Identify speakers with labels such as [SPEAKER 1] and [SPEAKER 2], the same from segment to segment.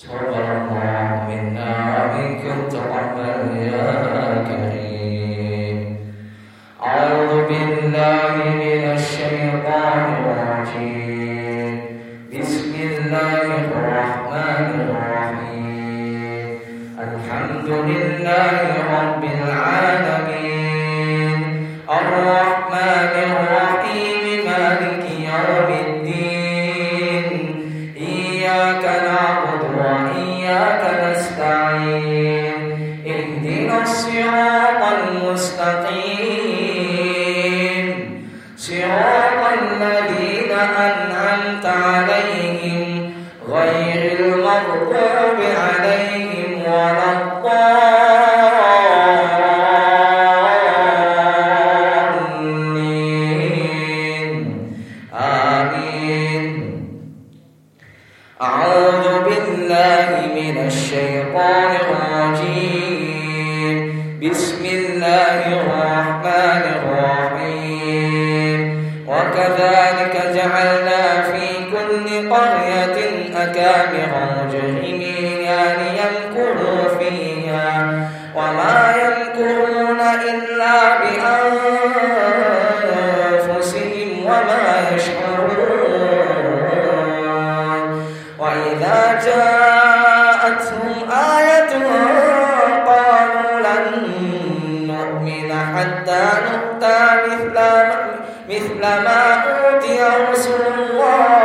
[SPEAKER 1] صلى الله منا منكم تقبل يا كريم están en أكابر مجرمين ليمكروا فيها وما يمكرون إلا بأنفسهم وما يشعرون وإذا جاءتهم آية قالوا لن نؤمن حتى نؤتى مثل ما أوتي رسول الله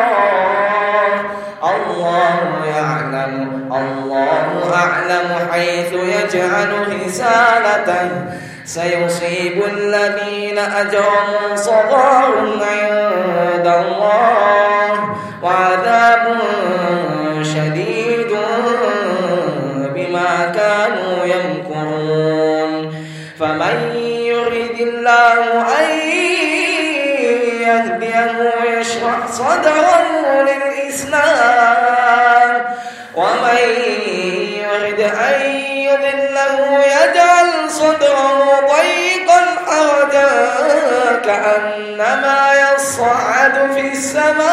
[SPEAKER 1] سيصيب الذين أجرموا صغار عند الله وعذاب شديد بما كانوا يمكرون. فمن يريد الله أن يهديه يشرح صدره يريد أن يضله يجعل صدره كأنما يصعد في السماء.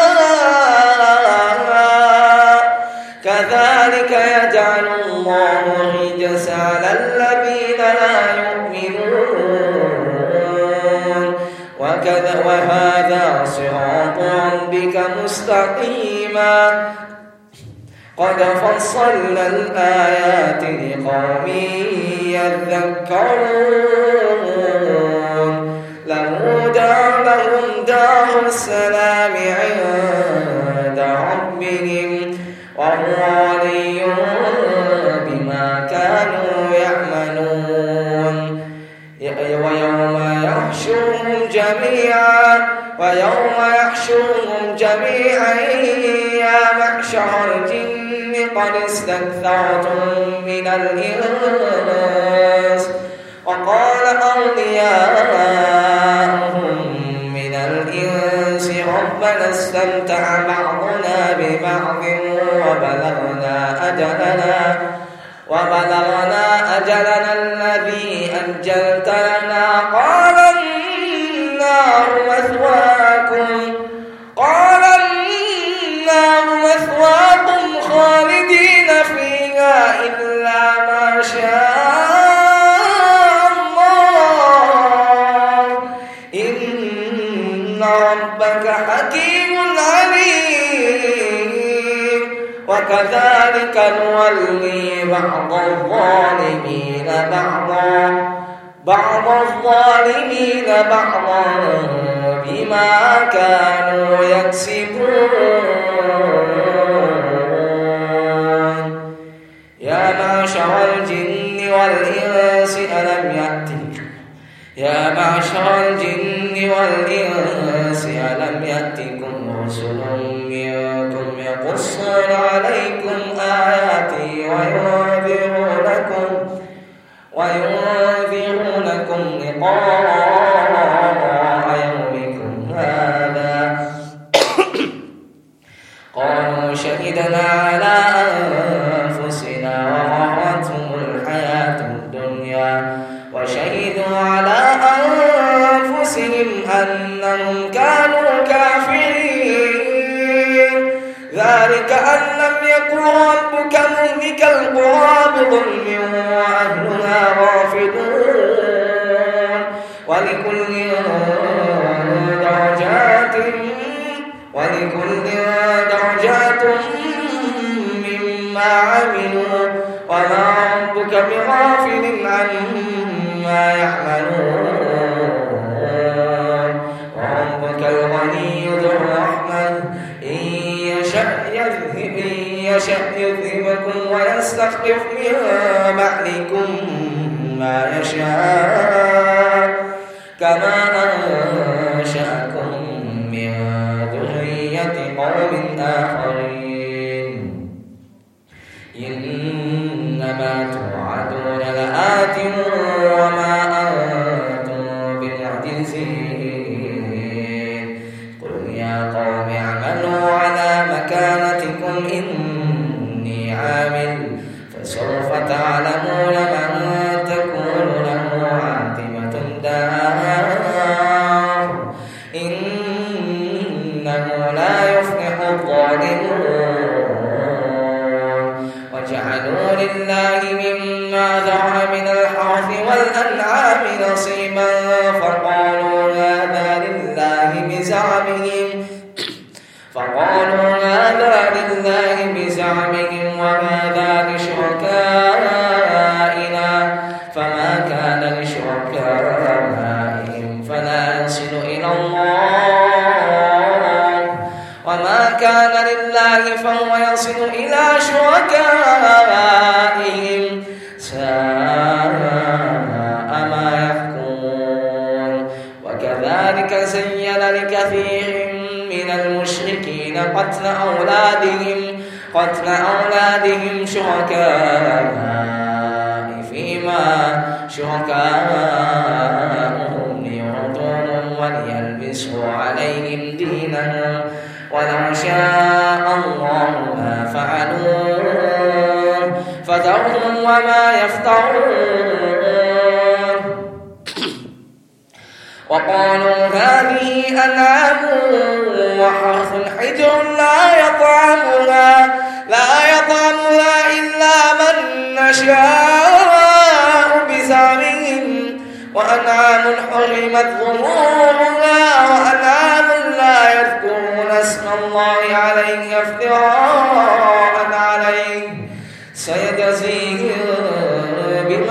[SPEAKER 1] كذلك يجعل الله الرجس على الذين لا يؤمنون. وكذا وهذا صراط ربك مستقيما. قد فصلنا الآيات لقوم يذكرون. له دار لهم دار السلام عند ربهم وهو ولي بما كانوا يعملون. ويوم يحشرهم جميعا ويوم يحشرهم جميعا يا معشر الجن قد استكثرتم من الإنس وقال أولياءهم من الإنس ربنا استمتع بعضنا ببعض وبلغنا أجلنا وبلغنا أجلنا الذي أجلت وكذلك نولي بعض الظالمين بعضا. بعض الظالمين بعضا بما كانوا يكسبون. يا معشر الجن والإنس ألم يأتك يا معشر الجن والإنس ألم يأتكم رسل منكم يقصون عليكم آياتي وينذرونكم وينذرونكم لقاء ولكل درجات ولكل درجات مما عملوا. وما ربك بغافل عما يعملون. وربك الغني ذو الرحمة. إن يشأ يذهبكم ويستخلف من بعدكم ما يشاء. كما أنشأكم من ذرية قوم آخرين. إنما توعدون لآت إنه لا يفلح الظالمون. وجعلوا لله مما ذرع من الحرث والأنعام نصيبا. فقالوا هذا لله بزعمهم. فقالوا هذا لله بزعمهم. وهذا لشركائنا يصل إلى شركائهم ساء ما يحكمون. وكذلك زين لكثير من المشركين قتل أولادهم قتل أولادهم شركاء فيما شركاءهم ليردوهم وليلبسوا عليهم دينهم. ولو شاء يفترون وقالوا هذه أنعام وحرث حجر لا يطعمها لا يطعمها إلا من نشاء بزعمهم. وأنعام حرمت ظهورها وأنعام لا يذكرون اسم الله عليه افتراء عليه. سيجزيهم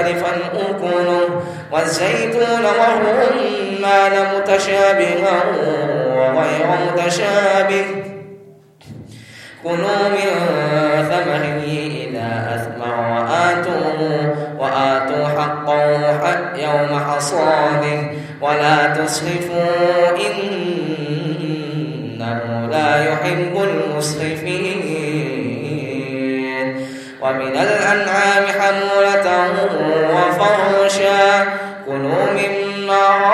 [SPEAKER 1] مختلفا أكله والزيتون والرمان متشابها وغير متشابه. كلوا من ثمره إذا أثمر وآتوا وآتوا حقه حق يوم حصاده ولا تسرفوا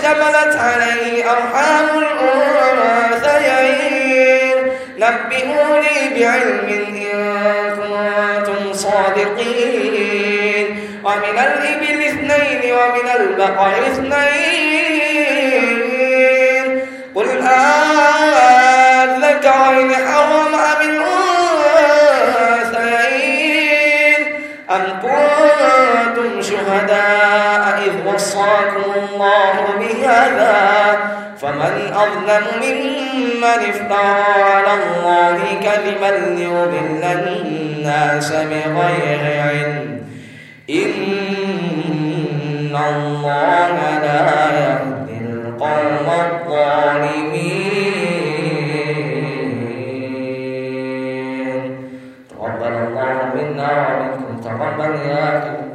[SPEAKER 1] اشتملت عليه أرحام الأنثيين نبئوني بعلم إن كنتم صادقين. ومن الإبل اثنين ومن البقر اثنين. قل أذكرين حرم أم كنتم شهداء إذ وصاكم الله بهذا فمن أظلم ممن افترى على الله كذبا ليضل الناس بغير علم. إن الله لا يهدي القوم الظالمين. تقبل الله